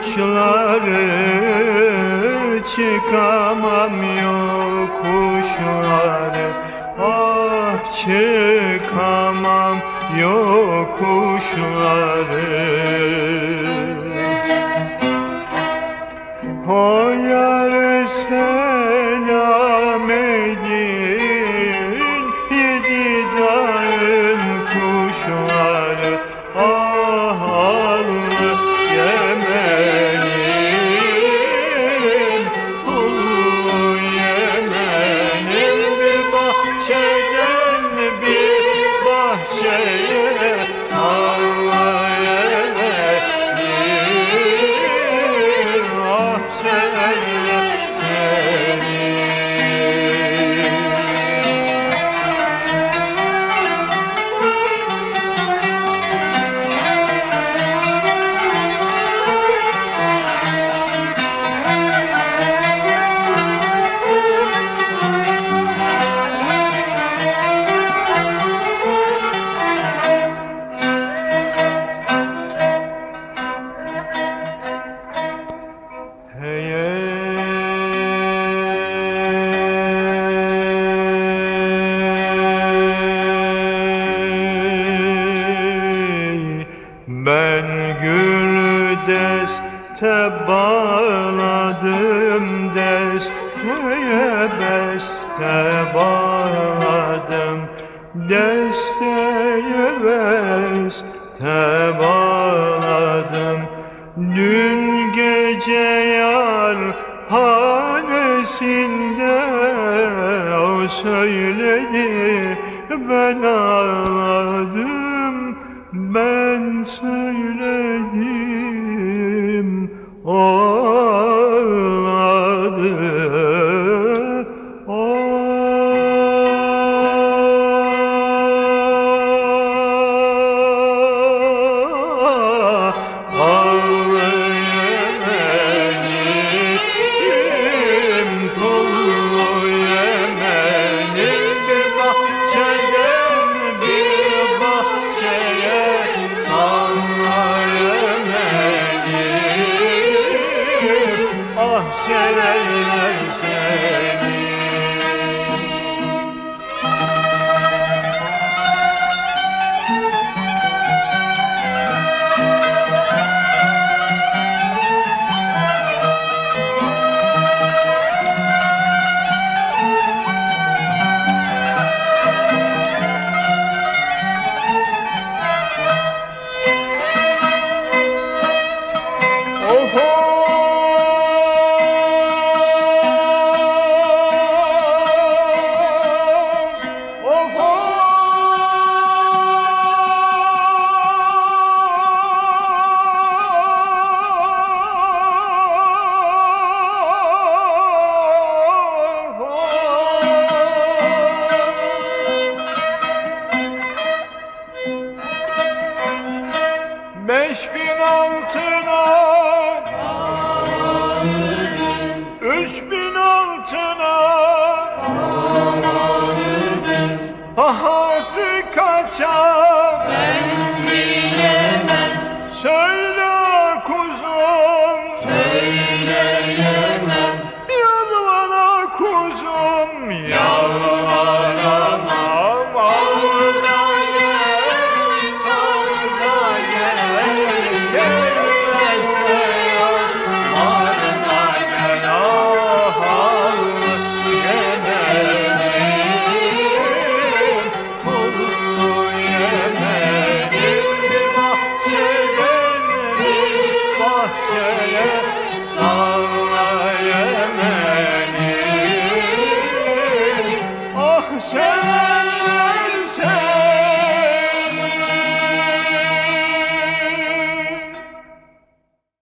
Uçları Çıkamam yokuşları Ah çıkamam yokuşları O yar Jai deste bağladım desteye beste bağladım. Desteye beste bağladım. Dün gece yar hanesinde o söyledi ben ağladım Oh. Severler seni Oho! 你、啊。